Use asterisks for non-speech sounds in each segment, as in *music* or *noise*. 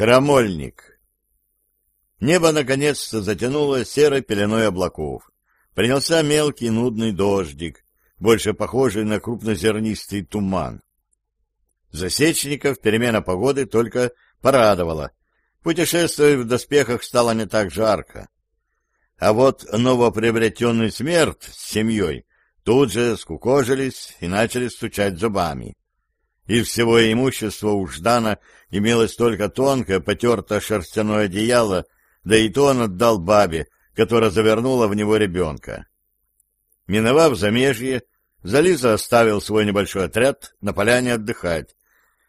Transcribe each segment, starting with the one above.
Крамольник. Небо наконец-то затянуло серой пеленой облаков. Принялся мелкий нудный дождик, больше похожий на крупнозернистый туман. Засечников перемена погоды только порадовала. Путешествовать в доспехах стало не так жарко. А вот новоприобретенный смерть с семьей тут же скукожились и начали стучать зубами. Из всего имущества у Ждана имелось только тонкое потертое шерстяное одеяло, да и то он отдал бабе, которая завернула в него ребенка. Миновав замежье, Зализа оставил свой небольшой отряд на поляне отдыхать,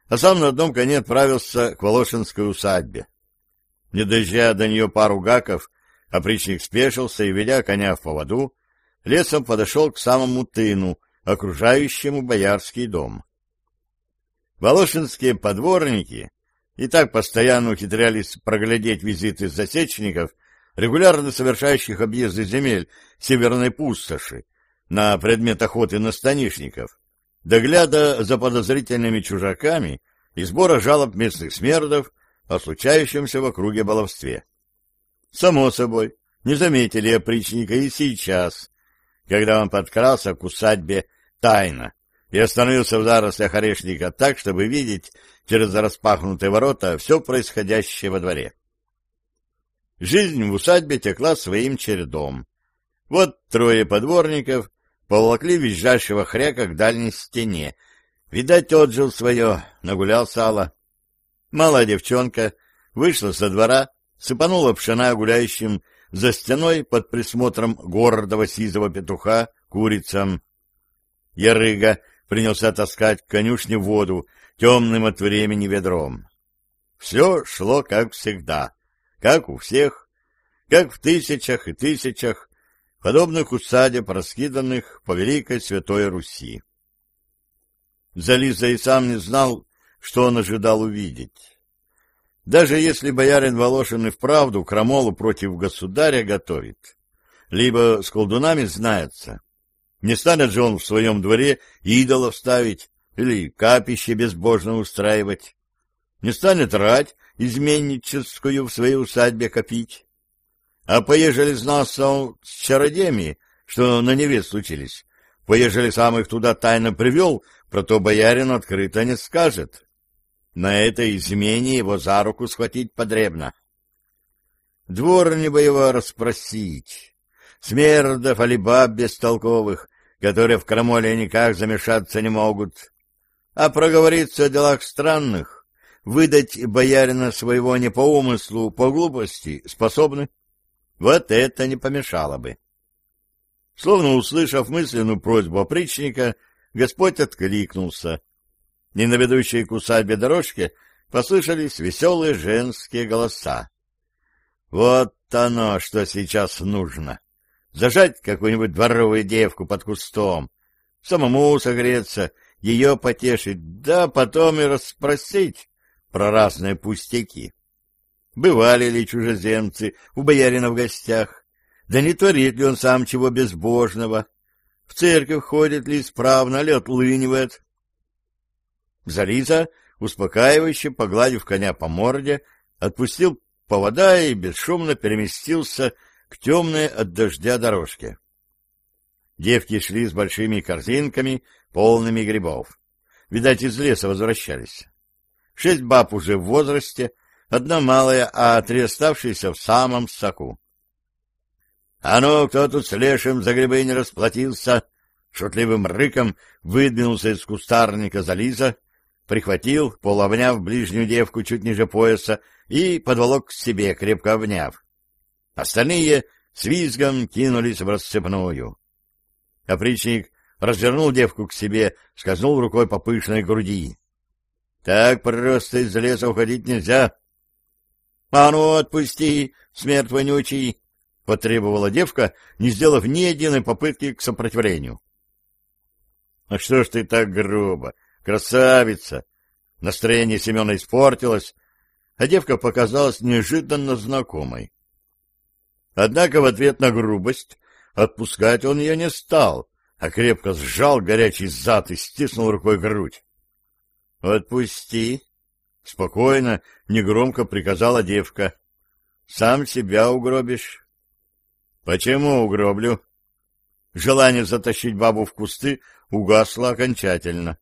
а сам на одном коне отправился к Волошинской усадьбе. Не доезжая до нее пару гаков, опричник спешился и, ведя коня в поводу, лесом подошел к самому тыну, окружающему боярский дом. Волошинские подворники и так постоянно ухитрялись проглядеть визиты засечников, регулярно совершающих объезды земель северной пустоши на предмет охоты на станишников, догляда за подозрительными чужаками и сбора жалоб местных смердов о случающемся в округе баловстве. Само собой, не заметили опричника и сейчас, когда он подкрался к усадьбе тайно, и остановился в зарослях орешника так, чтобы видеть через распахнутые ворота все происходящее во дворе. Жизнь в усадьбе текла своим чередом. Вот трое подворников поволокли визжащего хряка к дальней стене. Видать, отжил свое, нагулял сало. Малая девчонка вышла со двора, сыпанула пшена гуляющим за стеной под присмотром гордого сизого петуха курицам. Ярыга принялся таскать к конюшне воду темным от времени ведром. Все шло как всегда, как у всех, как в тысячах и тысячах подобных усадеб, раскиданных по Великой Святой Руси. Зализа и сам не знал, что он ожидал увидеть. Даже если боярин Волошин и вправду крамолу против государя готовит, либо с колдунами знается, не станет же он в своем дворе идолов ставить или капище безбожно устраивать. Не станет рать изменническую в своей усадьбе копить. А поежели знался он с чародеми, что на невест случились, поежели сам их туда тайно привел, про то боярин открыто не скажет. На этой измене его за руку схватить подребно. Дворни бы его расспросить. Смердов, алибаб бестолковых, которые в крамоле никак замешаться не могут. А проговориться о делах странных, выдать боярина своего не по умыслу, по глупости, способны. Вот это не помешало бы. Словно услышав мысленную просьбу опричника, Господь откликнулся. И на ведущей к усадьбе дорожке послышались веселые женские голоса. Вот оно, что сейчас нужно зажать какую-нибудь дворовую девку под кустом, самому согреться, ее потешить, да потом и расспросить про разные пустяки. Бывали ли чужеземцы у боярина в гостях? Да не творит ли он сам чего безбожного? В церковь ходит ли исправно, ли отлынивает? Зализа, успокаивающе погладив коня по морде, отпустил повода и бесшумно переместился к темной от дождя дорожке. Девки шли с большими корзинками, полными грибов. Видать, из леса возвращались. Шесть баб уже в возрасте, одна малая, а три оставшиеся в самом соку. — А ну, кто тут с лешим за грибы не расплатился? Шутливым рыком выдвинулся из кустарника Зализа, прихватил, полуобняв ближнюю девку чуть ниже пояса и подволок к себе, крепко обняв. Остальные с визгом кинулись в расцепную. Опричник развернул девку к себе, скользнул рукой по пышной груди. — Так просто из леса уходить нельзя. — А ну, отпусти, смерть вонючий! — потребовала девка, не сделав ни единой попытки к сопротивлению. — А что ж ты так грубо? Красавица! Настроение Семена испортилось, а девка показалась неожиданно знакомой. Однако в ответ на грубость отпускать он ее не стал, а крепко сжал горячий зад и стиснул рукой грудь. — Отпусти, — спокойно, негромко приказала девка. — Сам себя угробишь. — Почему угроблю? Желание затащить бабу в кусты угасло окончательно.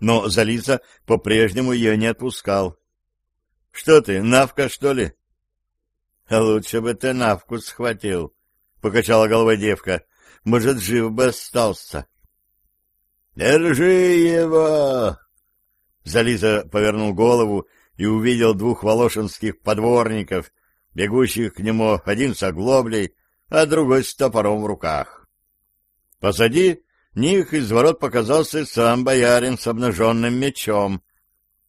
Но Зализа по-прежнему ее не отпускал. — Что ты, навка, что ли? — Лучше бы ты навку схватил, — покачала головой девка. — Может, жив бы остался. — Держи его! Зализа повернул голову и увидел двух волошинских подворников, бегущих к нему один с оглоблей, а другой с топором в руках. Позади них из ворот показался сам боярин с обнаженным мечом.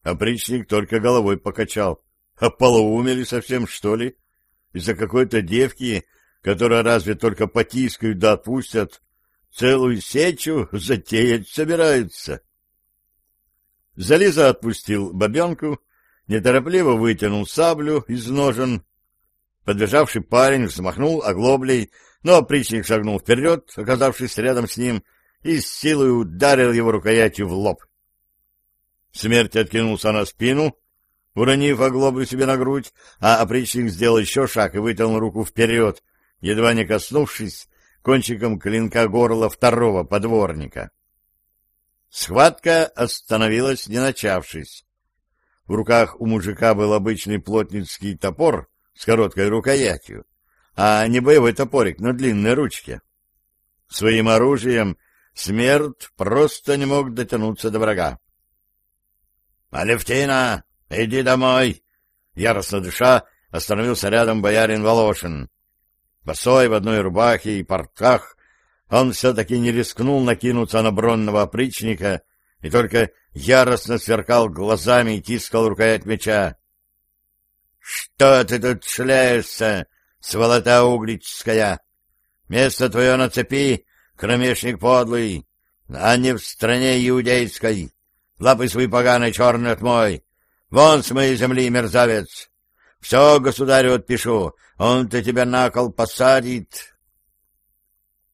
Опричник только головой покачал. Полоумели совсем, что ли? Из-за какой-то девки, которая разве только потискают да отпустят, целую сечу *laughs* затеять собираются. Зализа отпустил бабенку, неторопливо вытянул саблю из ножен. Подбежавший парень взмахнул оглоблей, но опричник шагнул вперед, оказавшись рядом с ним, и с силой ударил его рукоятью в лоб. Смерть откинулся на спину, уронив оглоблю себе на грудь, а опричник сделал еще шаг и вытянул руку вперед, едва не коснувшись кончиком клинка горла второго подворника. Схватка остановилась, не начавшись. В руках у мужика был обычный плотницкий топор с короткой рукоятью, а не боевой топорик на длинной ручке. Своим оружием смерть просто не мог дотянуться до врага. — Алевтина, иди домой! — яростно дыша остановился рядом боярин Волошин. Босой в одной рубахе и портках он все-таки не рискнул накинуться на бронного опричника и только яростно сверкал глазами и тискал рукоять меча. — Что ты тут шляешься, сволота углическая? Место твое на цепи, кромешник подлый, а не в стране иудейской. Лапы свои поганые черный отмой. Вон с моей земли, мерзавец! Все государю отпишу, он-то тебя на кол посадит.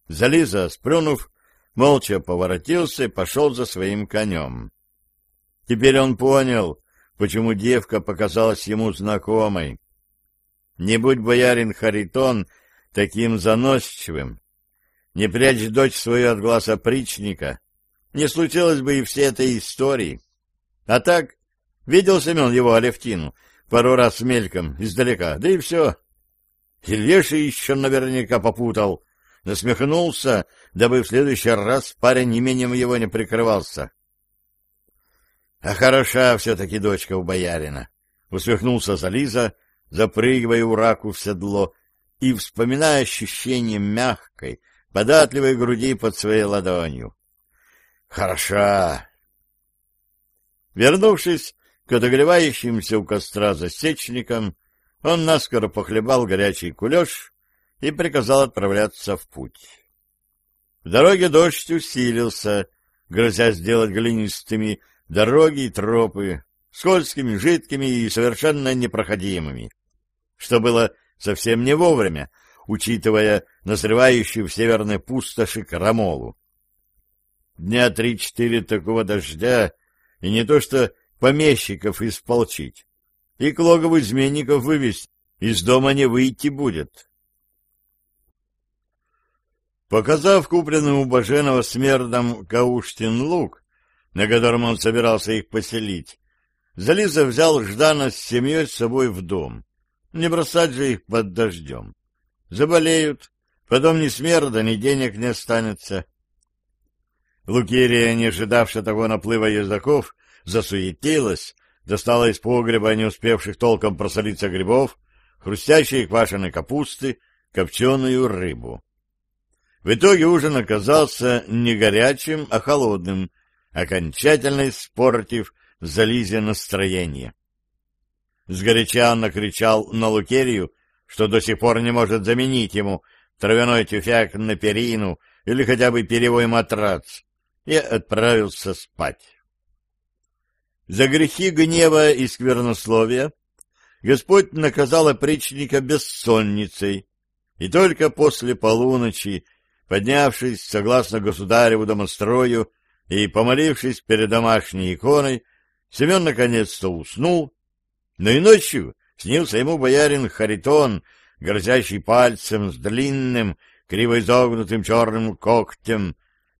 Зализа, сплюнув, молча поворотился и пошел за своим конем. Теперь он понял, почему девка показалась ему знакомой. Не будь боярин Харитон таким заносчивым, не прячь дочь свою от глаз опричника, не случилось бы и всей этой истории. А так, видел Семен его Алевтину пару раз мельком, издалека, да и все. И Леша еще наверняка попутал, насмехнулся, дабы в следующий раз парень именем его не прикрывался. — А хороша все-таки дочка у боярина, — усмехнулся Зализа, запрыгивая у раку в седло и вспоминая ощущение мягкой, податливой груди под своей ладонью. — Хороша! Вернувшись к отогревающимся у костра засечникам, он наскоро похлебал горячий кулеш и приказал отправляться в путь. В дороге дождь усилился, грозя сделать глинистыми дороги и тропы, скользкими, жидкими и совершенно непроходимыми, что было совсем не вовремя, учитывая назревающую в северной пустоши крамолу. Дня три-четыре такого дождя, и не то что помещиков исполчить, и к логову изменников вывести, из дома не выйти будет. Показав купленный у Баженова смердом Кауштин лук, на котором он собирался их поселить, Зализа взял Ждана с семьей с собой в дом. Не бросать же их под дождем. Заболеют, потом ни смерда, ни денег не останется. Лукерия, не ожидавшая того наплыва языков, засуетилась, достала из погреба не успевших толком просолиться грибов, хрустящие квашеной капусты, копченую рыбу. В итоге ужин оказался не горячим, а холодным, окончательно испортив Зализе настроение. Сгоряча он накричал на Лукерию, что до сих пор не может заменить ему травяной тюфяк на перину или хотя бы перевой матрац, и отправился спать. За грехи гнева и сквернословия. Господь наказал опричника бессонницей, и только после полуночи, поднявшись, согласно государеву домострою, и помолившись перед домашней иконой, Семен наконец-то уснул, но и ночью снился ему боярин Харитон, грозящий пальцем с длинным, криво изогнутым черным когтем,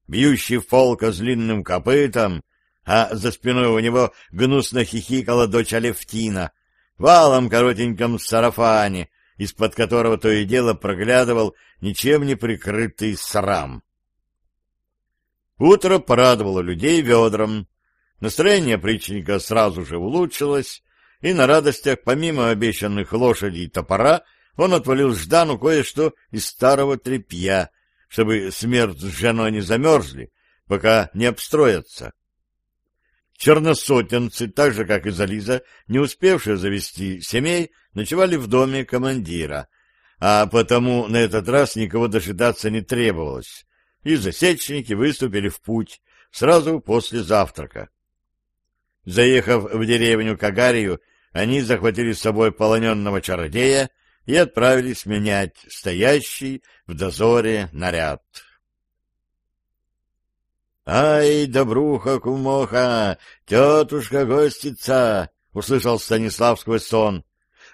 бьющий в пол козлиным копытом, а за спиной у него гнусно хихикала дочь Алевтина, валом коротеньком сарафане, из-под которого то и дело проглядывал ничем не прикрытый срам. Утро порадовало людей ведром. Настроение причника сразу же улучшилось, и на радостях, помимо обещанных лошади и топора, он отвалил Ждану кое-что из старого тряпья, чтобы смерть с женой не замерзли, пока не обстроятся. Черносотенцы, так же, как и Зализа, не успевшие завести семей, ночевали в доме командира, а потому на этот раз никого дожидаться не требовалось, и засечники выступили в путь сразу после завтрака. Заехав в деревню Кагарию, они захватили с собой полоненного чародея и отправились менять стоящий в дозоре наряд. «Ай, добруха, кумоха, тетушка-гостица!» — услышал Станислав сквозь сон.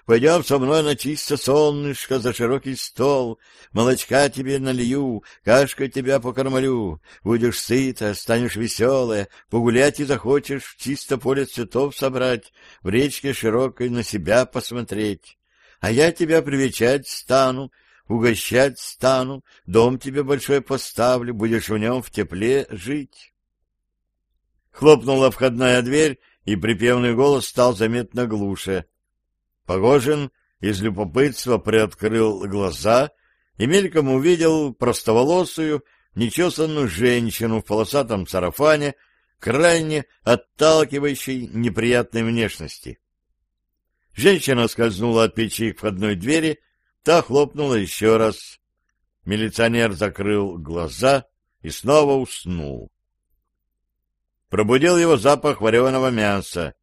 «Пойдем со мной на чисто солнышко за широкий стол, молочка тебе налью, кашкой тебя покормлю, будешь сыта, станешь веселая, погулять и захочешь, чисто поле цветов собрать, в речке широкой на себя посмотреть. А я тебя привечать стану, угощать стану, дом тебе большой поставлю, будешь в нем в тепле жить. Хлопнула входная дверь, и припевный голос стал заметно глуше. Погожин из любопытства приоткрыл глаза и мельком увидел простоволосую, нечесанную женщину в полосатом сарафане, крайне отталкивающей неприятной внешности. Женщина скользнула от печи к входной двери Та хлопнула еще раз. Милиционер закрыл глаза и снова уснул. Пробудил его запах вареного мяса.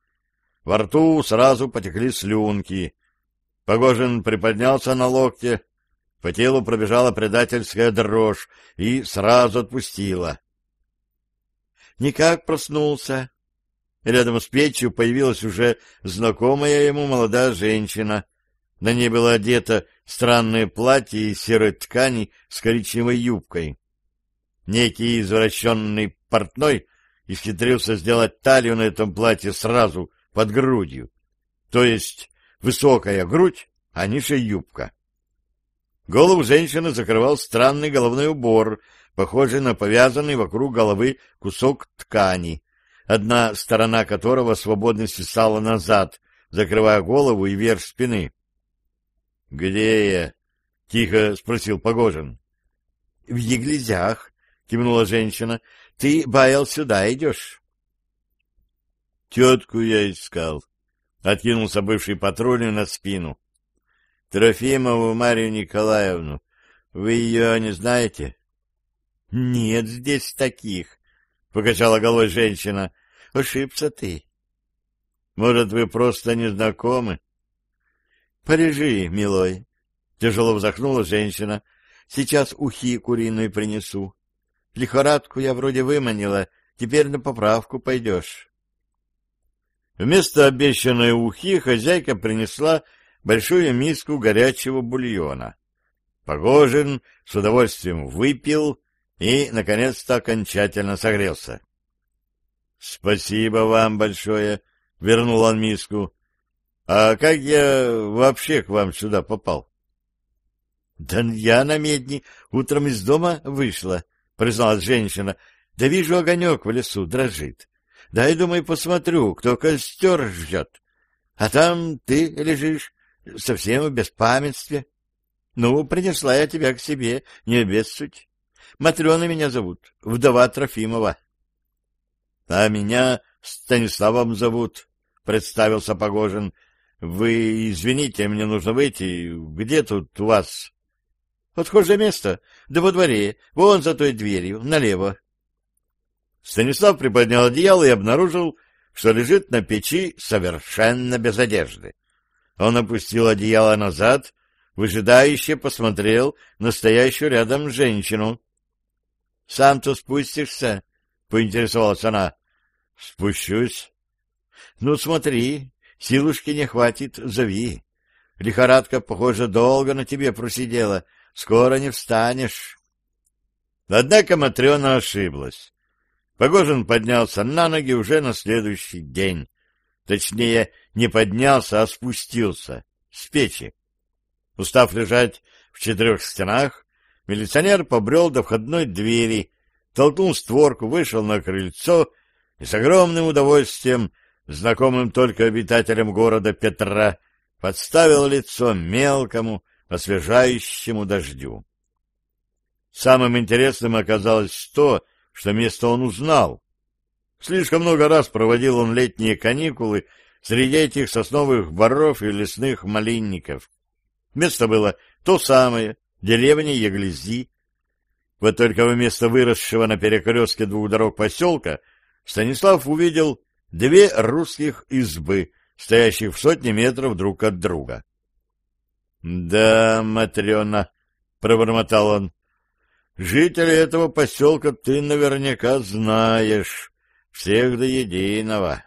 Во рту сразу потекли слюнки. Погожин приподнялся на локте. По телу пробежала предательская дрожь и сразу отпустила. Никак проснулся. Рядом с печью появилась уже знакомая ему молодая женщина. На ней было одето странное платье из серой ткани с коричневой юбкой. Некий извращенный портной исхитрился сделать талию на этом платье сразу под грудью, то есть высокая грудь, а ниже юбка. Голову женщины закрывал странный головной убор, похожий на повязанный вокруг головы кусок ткани, одна сторона которого свободно свисала назад, закрывая голову и верх спины. — Где я? — тихо спросил Погожин. — В Еглизях, — кивнула женщина. — Ты, Баял, сюда идешь. — Тетку я искал, — откинулся бывший патрульный на спину. — Трофимову Марию Николаевну. Вы ее не знаете? — Нет здесь таких, — покачала головой женщина. — Ошибся ты. — Может, вы просто не знакомы? —— Полежи, милой, — тяжело вздохнула женщина. — Сейчас ухи куриные принесу. Лихорадку я вроде выманила, теперь на поправку пойдешь. Вместо обещанной ухи хозяйка принесла большую миску горячего бульона. Погожин с удовольствием выпил и, наконец-то, окончательно согрелся. — Спасибо вам большое, — вернул он миску. А как я вообще к вам сюда попал? — Да я на медни утром из дома вышла, — призналась женщина. — Да вижу, огонек в лесу дрожит. Дай, думаю, посмотрю, кто костер жжет. А там ты лежишь, совсем в беспамятстве. Ну, принесла я тебя к себе, не обессудь. Матрена меня зовут, вдова Трофимова. — А меня Станиславом зовут, — представился Погожин. Вы извините, мне нужно выйти. Где тут у вас? Отхожее место? Да во дворе. Вон за той дверью, налево. Станислав приподнял одеяло и обнаружил, что лежит на печи совершенно без одежды. Он опустил одеяло назад, выжидающе посмотрел на стоящую рядом женщину. — Сам-то спустишься? — поинтересовалась она. — Спущусь. Ну, смотри, силушки не хватит, зови. Лихорадка, похоже, долго на тебе просидела. Скоро не встанешь. Однако Матрена ошиблась. Погожин поднялся на ноги уже на следующий день. Точнее, не поднялся, а спустился с печи. Устав лежать в четырех стенах, милиционер побрел до входной двери, толкнул створку, вышел на крыльцо и с огромным удовольствием, знакомым только обитателям города Петра, подставил лицо мелкому, освежающему дождю. Самым интересным оказалось то, что место он узнал. Слишком много раз проводил он летние каникулы среди этих сосновых боров и лесных малинников. Место было то самое, деревня Яглези. Вот только вместо выросшего на перекрестке двух дорог поселка Станислав увидел две русских избы, стоящих в сотне метров друг от друга. — Да, Матрена, — пробормотал он, — жители этого поселка ты наверняка знаешь, всех до единого.